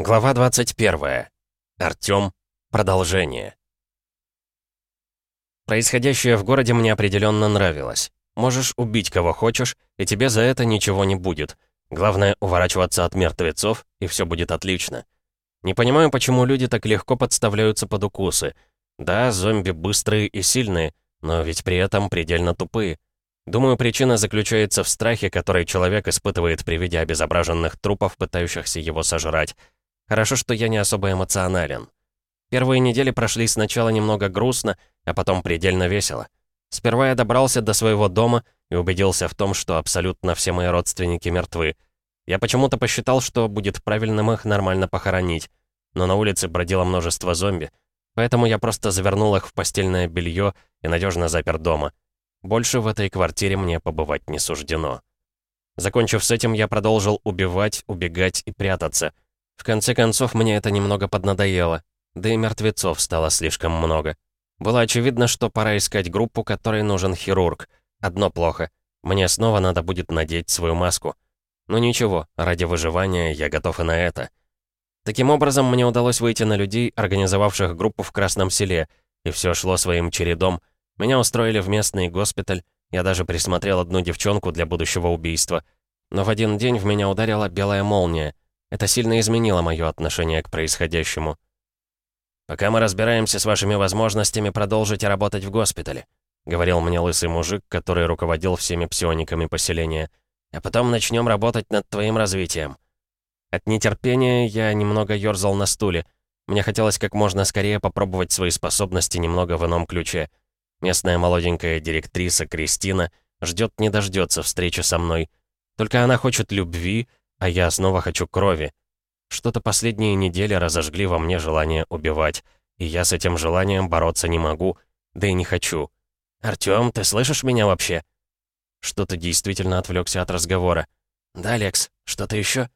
Глава 21. Артём. Продолжение. Происходящее в городе мне определенно нравилось. Можешь убить кого хочешь, и тебе за это ничего не будет. Главное — уворачиваться от мертвецов, и все будет отлично. Не понимаю, почему люди так легко подставляются под укусы. Да, зомби быстрые и сильные, но ведь при этом предельно тупые. Думаю, причина заключается в страхе, который человек испытывает при виде обезображенных трупов, пытающихся его сожрать. Хорошо, что я не особо эмоционален. Первые недели прошли сначала немного грустно, а потом предельно весело. Сперва я добрался до своего дома и убедился в том, что абсолютно все мои родственники мертвы. Я почему-то посчитал, что будет правильным их нормально похоронить. Но на улице бродило множество зомби, поэтому я просто завернул их в постельное белье и надежно запер дома. Больше в этой квартире мне побывать не суждено. Закончив с этим, я продолжил убивать, убегать и прятаться — в конце концов, мне это немного поднадоело. Да и мертвецов стало слишком много. Было очевидно, что пора искать группу, которой нужен хирург. Одно плохо. Мне снова надо будет надеть свою маску. Но ничего, ради выживания я готов и на это. Таким образом, мне удалось выйти на людей, организовавших группу в Красном селе, и все шло своим чередом. Меня устроили в местный госпиталь, я даже присмотрел одну девчонку для будущего убийства. Но в один день в меня ударила белая молния — это сильно изменило мое отношение к происходящему. «Пока мы разбираемся с вашими возможностями, продолжите работать в госпитале», говорил мне лысый мужик, который руководил всеми псиониками поселения. «А потом начнем работать над твоим развитием». От нетерпения я немного ёрзал на стуле. Мне хотелось как можно скорее попробовать свои способности немного в ином ключе. Местная молоденькая директриса Кристина ждет не дождется встречи со мной. Только она хочет любви, а я снова хочу крови. Что-то последние недели разожгли во мне желание убивать, и я с этим желанием бороться не могу, да и не хочу. «Артём, ты слышишь меня вообще?» Что-то действительно отвлекся от разговора. «Да, Лекс, что-то еще?»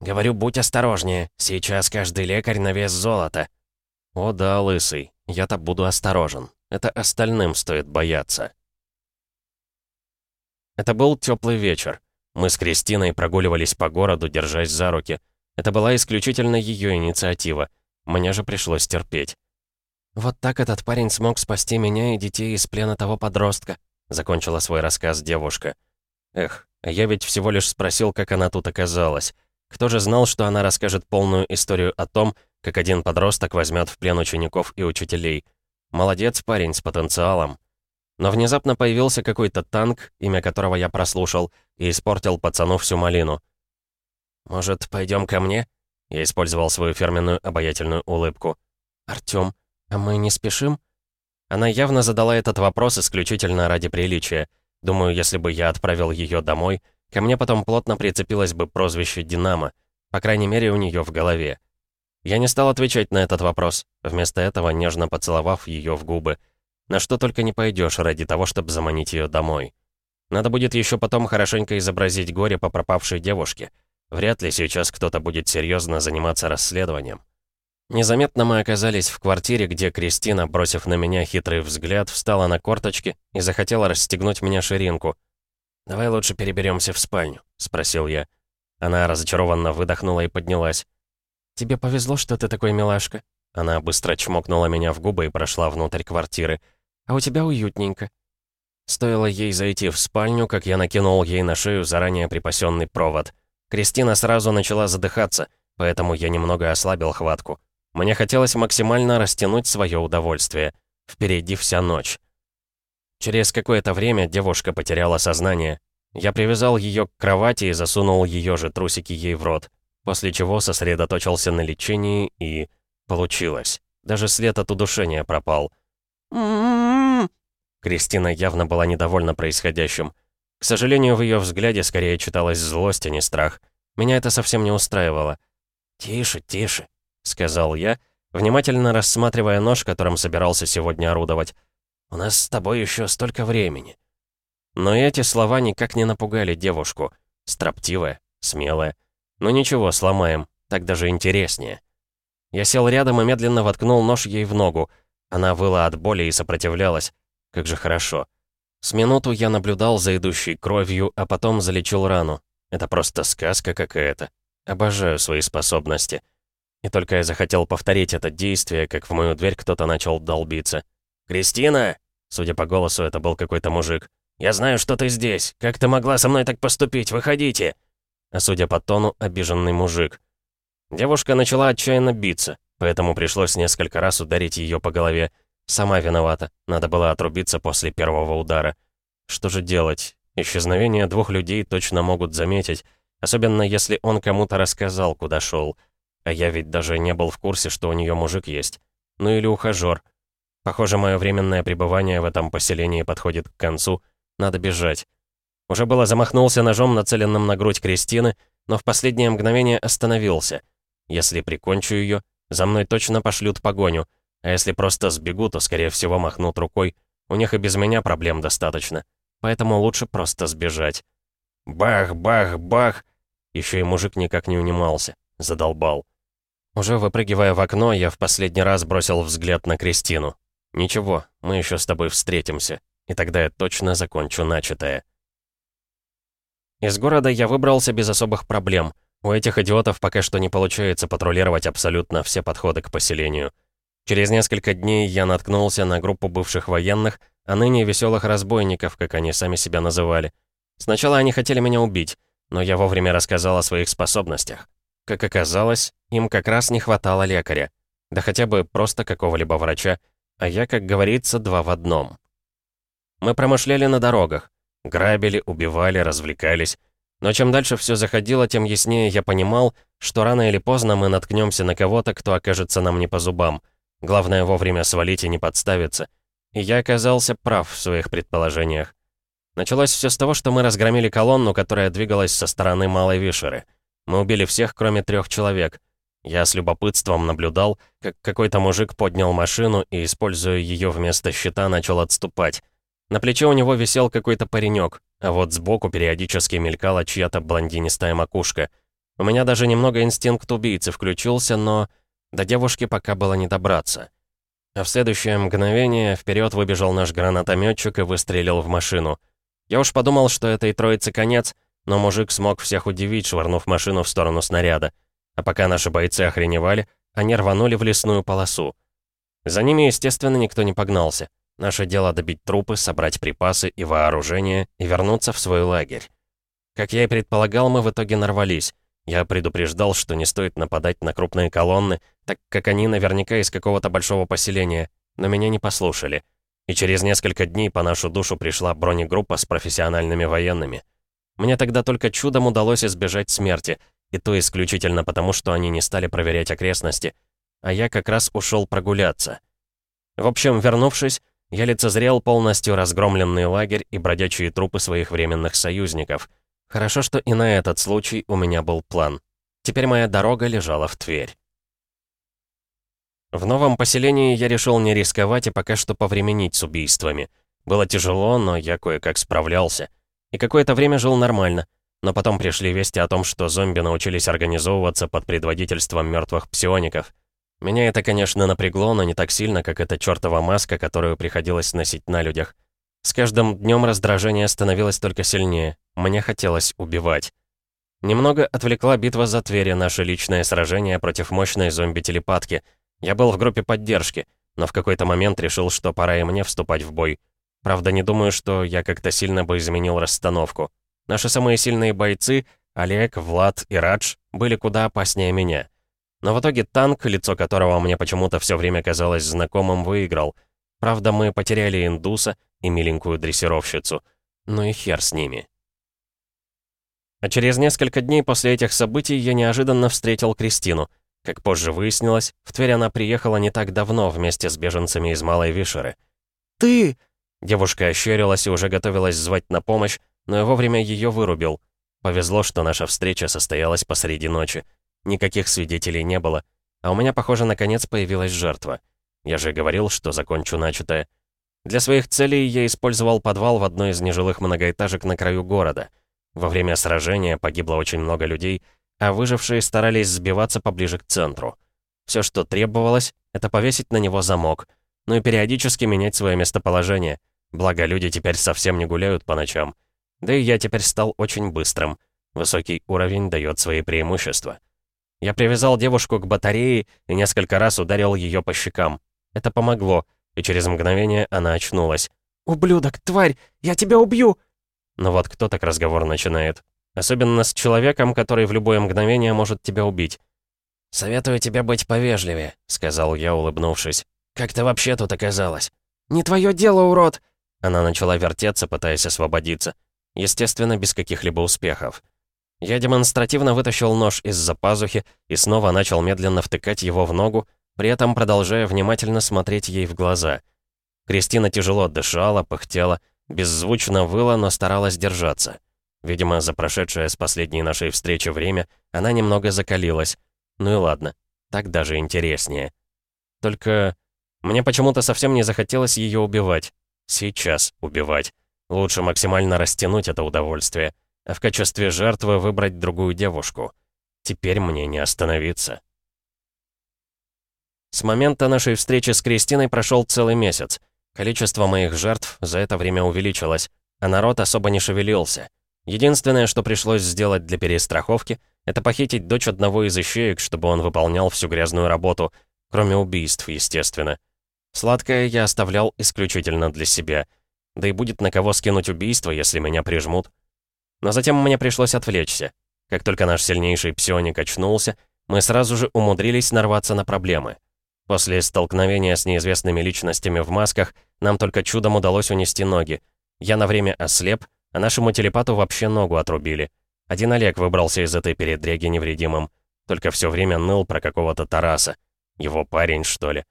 «Говорю, будь осторожнее. Сейчас каждый лекарь на вес золота». «О да, лысый, я-то буду осторожен. Это остальным стоит бояться». Это был теплый вечер. Мы с Кристиной прогуливались по городу, держась за руки. Это была исключительно ее инициатива. Мне же пришлось терпеть. «Вот так этот парень смог спасти меня и детей из плена того подростка», закончила свой рассказ девушка. Эх, я ведь всего лишь спросил, как она тут оказалась. Кто же знал, что она расскажет полную историю о том, как один подросток возьмет в плен учеников и учителей. Молодец парень с потенциалом. Но внезапно появился какой-то танк, имя которого я прослушал, и испортил пацану всю малину. «Может, пойдем ко мне?» Я использовал свою фирменную обаятельную улыбку. «Артём, а мы не спешим?» Она явно задала этот вопрос исключительно ради приличия. Думаю, если бы я отправил ее домой, ко мне потом плотно прицепилось бы прозвище «Динамо», по крайней мере, у нее в голове. Я не стал отвечать на этот вопрос, вместо этого нежно поцеловав ее в губы. На что только не пойдешь ради того, чтобы заманить ее домой. Надо будет еще потом хорошенько изобразить горе по пропавшей девушке. Вряд ли сейчас кто-то будет серьезно заниматься расследованием. Незаметно мы оказались в квартире, где Кристина, бросив на меня хитрый взгляд, встала на корточки и захотела расстегнуть меня ширинку. «Давай лучше переберемся в спальню», — спросил я. Она разочарованно выдохнула и поднялась. «Тебе повезло, что ты такой милашка». Она быстро чмокнула меня в губы и прошла внутрь квартиры. «А у тебя уютненько». Стоило ей зайти в спальню, как я накинул ей на шею заранее припасенный провод. Кристина сразу начала задыхаться, поэтому я немного ослабил хватку. Мне хотелось максимально растянуть свое удовольствие. Впереди вся ночь. Через какое-то время девушка потеряла сознание. Я привязал ее к кровати и засунул ее же трусики ей в рот, после чего сосредоточился на лечении и... Получилось. Даже след от удушения пропал. Кристина явно была недовольна происходящим. К сожалению, в ее взгляде скорее читалась злость, а не страх. Меня это совсем не устраивало. «Тише, тише», — сказал я, внимательно рассматривая нож, которым собирался сегодня орудовать. «У нас с тобой еще столько времени». Но эти слова никак не напугали девушку. Строптивая, смелая. Ну ничего, сломаем, так даже интереснее. Я сел рядом и медленно воткнул нож ей в ногу. Она выла от боли и сопротивлялась. Как же хорошо. С минуту я наблюдал за идущей кровью, а потом залечил рану. Это просто сказка какая-то. Обожаю свои способности. И только я захотел повторить это действие, как в мою дверь кто-то начал долбиться. «Кристина!» Судя по голосу, это был какой-то мужик. «Я знаю, что ты здесь. Как ты могла со мной так поступить? Выходите!» А судя по тону, обиженный мужик. Девушка начала отчаянно биться, поэтому пришлось несколько раз ударить ее по голове. Сама виновата. Надо было отрубиться после первого удара. Что же делать? Исчезновение двух людей точно могут заметить, особенно если он кому-то рассказал, куда шел. А я ведь даже не был в курсе, что у нее мужик есть. Ну или ухажер. Похоже, мое временное пребывание в этом поселении подходит к концу. Надо бежать. Уже было замахнулся ножом, нацеленным на грудь Кристины, но в последнее мгновение остановился. Если прикончу ее, за мной точно пошлют погоню, а если просто сбегу, то, скорее всего, махнут рукой. У них и без меня проблем достаточно поэтому лучше просто сбежать. Бах, бах, бах! Еще и мужик никак не унимался. Задолбал. Уже выпрыгивая в окно, я в последний раз бросил взгляд на Кристину. «Ничего, мы еще с тобой встретимся, и тогда я точно закончу начатое». Из города я выбрался без особых проблем. У этих идиотов пока что не получается патрулировать абсолютно все подходы к поселению. Через несколько дней я наткнулся на группу бывших военных, а ныне веселых разбойников, как они сами себя называли. Сначала они хотели меня убить, но я вовремя рассказал о своих способностях. Как оказалось, им как раз не хватало лекаря. Да хотя бы просто какого-либо врача, а я, как говорится, два в одном. Мы промышляли на дорогах, грабили, убивали, развлекались. Но чем дальше все заходило, тем яснее я понимал, что рано или поздно мы наткнемся на кого-то, кто окажется нам не по зубам. Главное вовремя свалить и не подставиться. И я оказался прав в своих предположениях. Началось все с того, что мы разгромили колонну, которая двигалась со стороны Малой Вишеры. Мы убили всех, кроме трех человек. Я с любопытством наблюдал, как какой-то мужик поднял машину и, используя ее вместо щита, начал отступать. На плече у него висел какой-то паренек, а вот сбоку периодически мелькала чья-то блондинистая макушка. У меня даже немного инстинкт убийцы включился, но до девушки пока было не добраться. А в следующее мгновение вперед выбежал наш гранатометчик и выстрелил в машину. Я уж подумал, что этой троице конец, но мужик смог всех удивить, швырнув машину в сторону снаряда. А пока наши бойцы охреневали, они рванули в лесную полосу. За ними, естественно, никто не погнался. Наше дело добить трупы, собрать припасы и вооружение и вернуться в свой лагерь. Как я и предполагал, мы в итоге нарвались. Я предупреждал, что не стоит нападать на крупные колонны, так как они наверняка из какого-то большого поселения, но меня не послушали. И через несколько дней по нашу душу пришла бронегруппа с профессиональными военными. Мне тогда только чудом удалось избежать смерти, и то исключительно потому, что они не стали проверять окрестности, а я как раз ушел прогуляться. В общем, вернувшись, я лицезрел полностью разгромленный лагерь и бродячие трупы своих временных союзников. Хорошо, что и на этот случай у меня был план. Теперь моя дорога лежала в Тверь. В новом поселении я решил не рисковать и пока что повременить с убийствами. Было тяжело, но я кое-как справлялся. И какое-то время жил нормально. Но потом пришли вести о том, что зомби научились организовываться под предводительством мертвых псиоников. Меня это, конечно, напрягло, но не так сильно, как эта чертова маска, которую приходилось носить на людях. С каждым днем раздражение становилось только сильнее. Мне хотелось убивать. Немного отвлекла битва за Твери, наше личное сражение против мощной зомби-телепатки — я был в группе поддержки, но в какой-то момент решил, что пора и мне вступать в бой. Правда, не думаю, что я как-то сильно бы изменил расстановку. Наши самые сильные бойцы, Олег, Влад и Радж, были куда опаснее меня. Но в итоге танк, лицо которого мне почему-то все время казалось знакомым, выиграл. Правда, мы потеряли индуса и миленькую дрессировщицу. Ну и хер с ними. А через несколько дней после этих событий я неожиданно встретил Кристину — как позже выяснилось, в Тверь она приехала не так давно вместе с беженцами из Малой Вишеры. «Ты!» Девушка ощерилась и уже готовилась звать на помощь, но я вовремя ее вырубил. Повезло, что наша встреча состоялась посреди ночи. Никаких свидетелей не было. А у меня, похоже, наконец появилась жертва. Я же говорил, что закончу начатое. Для своих целей я использовал подвал в одной из нежилых многоэтажек на краю города. Во время сражения погибло очень много людей, а выжившие старались сбиваться поближе к центру. Все, что требовалось, это повесить на него замок, ну и периодически менять свое местоположение. Благо, люди теперь совсем не гуляют по ночам. Да и я теперь стал очень быстрым. Высокий уровень дает свои преимущества. Я привязал девушку к батарее и несколько раз ударил ее по щекам. Это помогло, и через мгновение она очнулась. «Ублюдок, тварь, я тебя убью!» Но вот кто так разговор начинает? Особенно с человеком, который в любое мгновение может тебя убить. «Советую тебе быть повежливее», — сказал я, улыбнувшись. «Как ты вообще тут оказалась?» «Не твое дело, урод!» Она начала вертеться, пытаясь освободиться. Естественно, без каких-либо успехов. Я демонстративно вытащил нож из-за пазухи и снова начал медленно втыкать его в ногу, при этом продолжая внимательно смотреть ей в глаза. Кристина тяжело дышала, пыхтела, беззвучно выла, но старалась держаться. Видимо, за прошедшее с последней нашей встречи время она немного закалилась. Ну и ладно, так даже интереснее. Только мне почему-то совсем не захотелось ее убивать. Сейчас убивать. Лучше максимально растянуть это удовольствие, а в качестве жертвы выбрать другую девушку. Теперь мне не остановиться. С момента нашей встречи с Кристиной прошел целый месяц. Количество моих жертв за это время увеличилось, а народ особо не шевелился. Единственное, что пришлось сделать для перестраховки, это похитить дочь одного из ищеек, чтобы он выполнял всю грязную работу, кроме убийств, естественно. Сладкое я оставлял исключительно для себя. Да и будет на кого скинуть убийство, если меня прижмут. Но затем мне пришлось отвлечься. Как только наш сильнейший псионик очнулся, мы сразу же умудрились нарваться на проблемы. После столкновения с неизвестными личностями в масках нам только чудом удалось унести ноги. Я на время ослеп, а нашему телепату вообще ногу отрубили. Один Олег выбрался из этой передряги невредимым. Только все время ныл про какого-то Тараса. Его парень, что ли.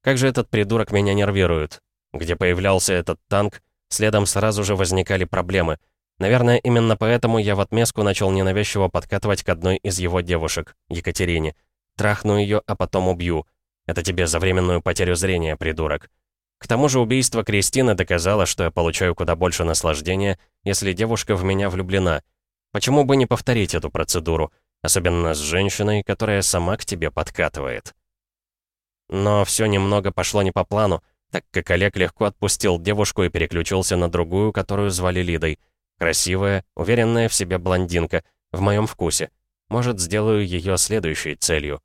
Как же этот придурок меня нервирует. Где появлялся этот танк, следом сразу же возникали проблемы. Наверное, именно поэтому я в отместку начал ненавязчиво подкатывать к одной из его девушек, Екатерине. Трахну ее, а потом убью. Это тебе за временную потерю зрения, придурок. К тому же убийство Кристины доказало, что я получаю куда больше наслаждения, если девушка в меня влюблена. Почему бы не повторить эту процедуру, особенно с женщиной, которая сама к тебе подкатывает? Но все немного пошло не по плану, так как Олег легко отпустил девушку и переключился на другую, которую звали Лидой. Красивая, уверенная в себе блондинка, в моем вкусе. Может, сделаю ее следующей целью.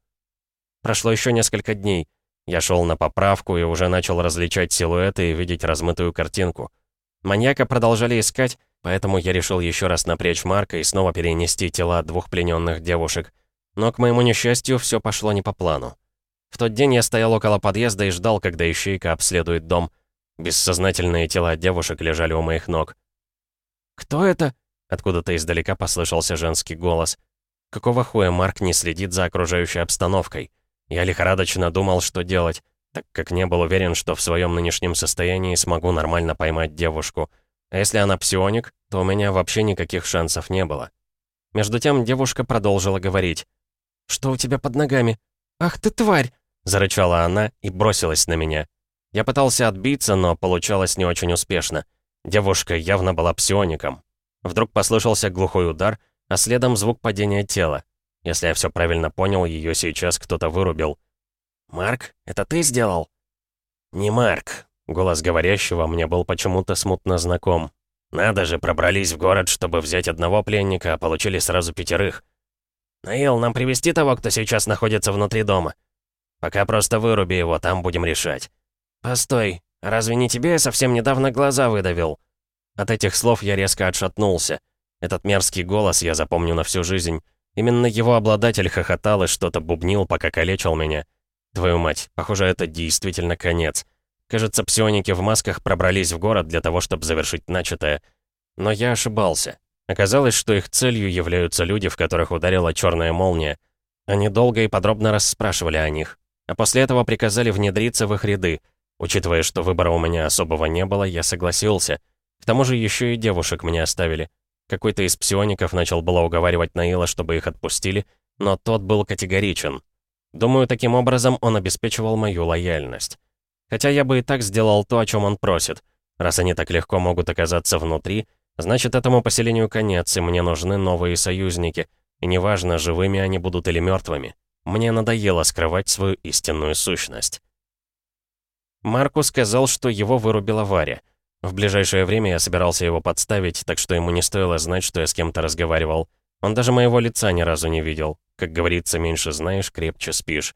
Прошло еще несколько дней. Я шел на поправку и уже начал различать силуэты и видеть размытую картинку. Маньяка продолжали искать, поэтому я решил еще раз напрячь Марка и снова перенести тела двух плененных девушек. Но, к моему несчастью, все пошло не по плану. В тот день я стоял около подъезда и ждал, когда ищейка обследует дом. Бессознательные тела девушек лежали у моих ног. «Кто это?» — откуда-то издалека послышался женский голос. Какого хуя Марк не следит за окружающей обстановкой? Я лихорадочно думал, что делать, так как не был уверен, что в своем нынешнем состоянии смогу нормально поймать девушку. А если она псионик, то у меня вообще никаких шансов не было. Между тем девушка продолжила говорить. «Что у тебя под ногами? Ах ты тварь!» Зарычала она и бросилась на меня. Я пытался отбиться, но получалось не очень успешно. Девушка явно была псиоником. Вдруг послышался глухой удар, а следом звук падения тела. Если я все правильно понял, ее сейчас кто-то вырубил. «Марк, это ты сделал?» «Не Марк», — голос говорящего мне был почему-то смутно знаком. «Надо же, пробрались в город, чтобы взять одного пленника, а получили сразу пятерых. Наил, нам привести того, кто сейчас находится внутри дома?» «Пока просто выруби его, там будем решать». «Постой, разве не тебе я совсем недавно глаза выдавил?» От этих слов я резко отшатнулся. Этот мерзкий голос я запомню на всю жизнь. Именно его обладатель хохотал и что-то бубнил, пока калечил меня. Твою мать, похоже, это действительно конец. Кажется, псионики в масках пробрались в город для того, чтобы завершить начатое. Но я ошибался. Оказалось, что их целью являются люди, в которых ударила черная молния. Они долго и подробно расспрашивали о них. А после этого приказали внедриться в их ряды. Учитывая, что выбора у меня особого не было, я согласился. К тому же еще и девушек мне оставили. Какой-то из псиоников начал было уговаривать Наила, чтобы их отпустили, но тот был категоричен. Думаю, таким образом он обеспечивал мою лояльность. Хотя я бы и так сделал то, о чем он просит. Раз они так легко могут оказаться внутри, значит, этому поселению конец, и мне нужны новые союзники. И неважно, живыми они будут или мертвыми. Мне надоело скрывать свою истинную сущность. Марку сказал, что его вырубила Варя. В ближайшее время я собирался его подставить, так что ему не стоило знать, что я с кем-то разговаривал. Он даже моего лица ни разу не видел. Как говорится, меньше знаешь, крепче спишь.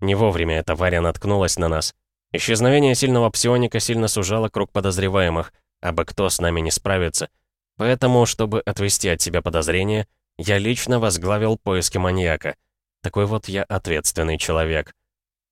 Не вовремя эта Варя наткнулась на нас. Исчезновение сильного псионика сильно сужало круг подозреваемых, а бы кто с нами не справится. Поэтому, чтобы отвести от себя подозрения, я лично возглавил поиски маньяка. Такой вот я ответственный человек.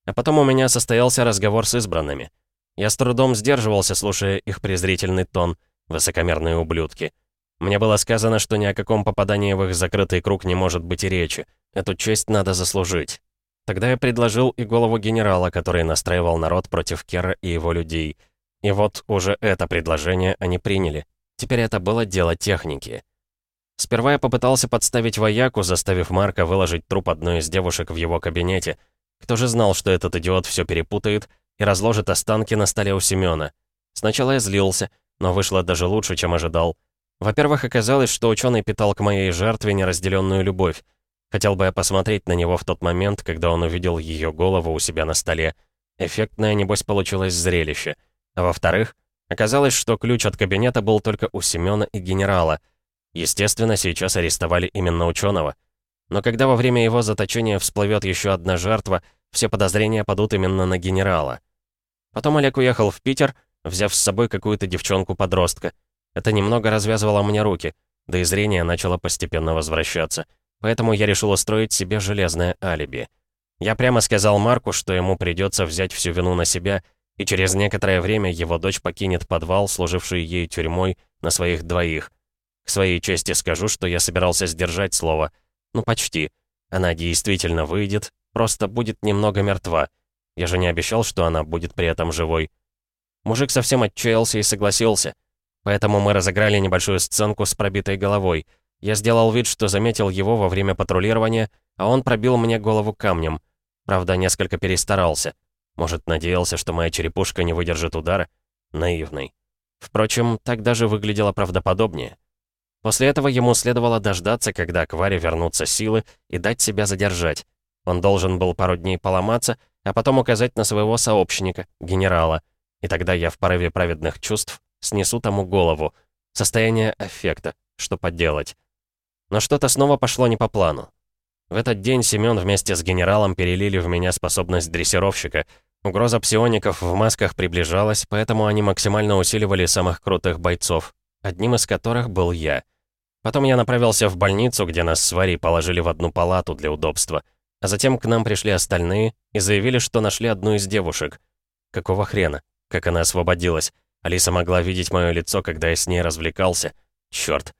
А потом у меня состоялся разговор с избранными. Я с трудом сдерживался, слушая их презрительный тон, высокомерные ублюдки. Мне было сказано, что ни о каком попадании в их закрытый круг не может быть и речи. Эту честь надо заслужить. Тогда я предложил и голову генерала, который настраивал народ против Кера и его людей. И вот уже это предложение они приняли. Теперь это было дело техники. Сперва я попытался подставить вояку, заставив Марка выложить труп одной из девушек в его кабинете. Кто же знал, что этот идиот все перепутает и разложит останки на столе у Семёна? Сначала я злился, но вышло даже лучше, чем ожидал. Во-первых, оказалось, что ученый питал к моей жертве неразделенную любовь. Хотел бы я посмотреть на него в тот момент, когда он увидел ее голову у себя на столе. Эффектное, небось, получилось зрелище. А во-вторых, оказалось, что ключ от кабинета был только у Семёна и генерала. Естественно, сейчас арестовали именно ученого. Но когда во время его заточения всплывет еще одна жертва, все подозрения падут именно на генерала. Потом Олег уехал в Питер, взяв с собой какую-то девчонку-подростка. Это немного развязывало мне руки, да и зрение начало постепенно возвращаться. Поэтому я решил устроить себе железное алиби. Я прямо сказал Марку, что ему придется взять всю вину на себя, и через некоторое время его дочь покинет подвал, служивший ей тюрьмой, на своих двоих. К своей чести скажу, что я собирался сдержать слово. Ну, почти. Она действительно выйдет, просто будет немного мертва. Я же не обещал, что она будет при этом живой. Мужик совсем отчаялся и согласился. Поэтому мы разыграли небольшую сценку с пробитой головой — я сделал вид, что заметил его во время патрулирования, а он пробил мне голову камнем. Правда, несколько перестарался. Может, надеялся, что моя черепушка не выдержит удара? Наивный. Впрочем, так даже выглядело правдоподобнее. После этого ему следовало дождаться, когда к Варе вернутся силы, и дать себя задержать. Он должен был пару дней поломаться, а потом указать на своего сообщника, генерала. И тогда я в порыве праведных чувств снесу тому голову. Состояние аффекта. Что поделать? Но что-то снова пошло не по плану. В этот день Семён вместе с генералом перелили в меня способность дрессировщика. Угроза псиоников в масках приближалась, поэтому они максимально усиливали самых крутых бойцов, одним из которых был я. Потом я направился в больницу, где нас с Варей положили в одну палату для удобства. А затем к нам пришли остальные и заявили, что нашли одну из девушек. Какого хрена? Как она освободилась? Алиса могла видеть мое лицо, когда я с ней развлекался. Чёрт.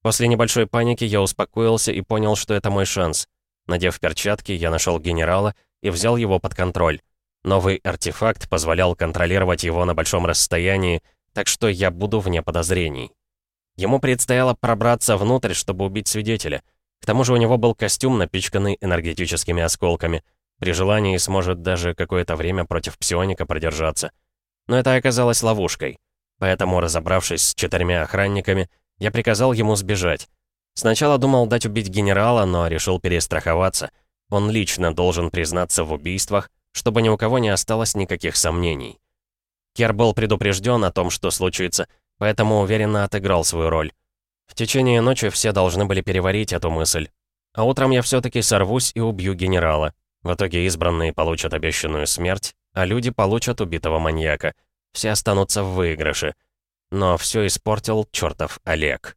После небольшой паники я успокоился и понял, что это мой шанс. Надев перчатки, я нашел генерала и взял его под контроль. Новый артефакт позволял контролировать его на большом расстоянии, так что я буду вне подозрений. Ему предстояло пробраться внутрь, чтобы убить свидетеля. К тому же у него был костюм, напичканный энергетическими осколками. При желании сможет даже какое-то время против псионика продержаться. Но это оказалось ловушкой. Поэтому, разобравшись с четырьмя охранниками, я приказал ему сбежать. Сначала думал дать убить генерала, но решил перестраховаться. Он лично должен признаться в убийствах, чтобы ни у кого не осталось никаких сомнений. Кер был предупрежден о том, что случится, поэтому уверенно отыграл свою роль. В течение ночи все должны были переварить эту мысль. А утром я все-таки сорвусь и убью генерала. В итоге избранные получат обещанную смерть, а люди получат убитого маньяка. Все останутся в выигрыше но все испортил чертов Олег.